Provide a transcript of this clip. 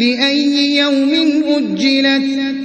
لِأَيِّ يَوْمٍ أُجِّلَتْ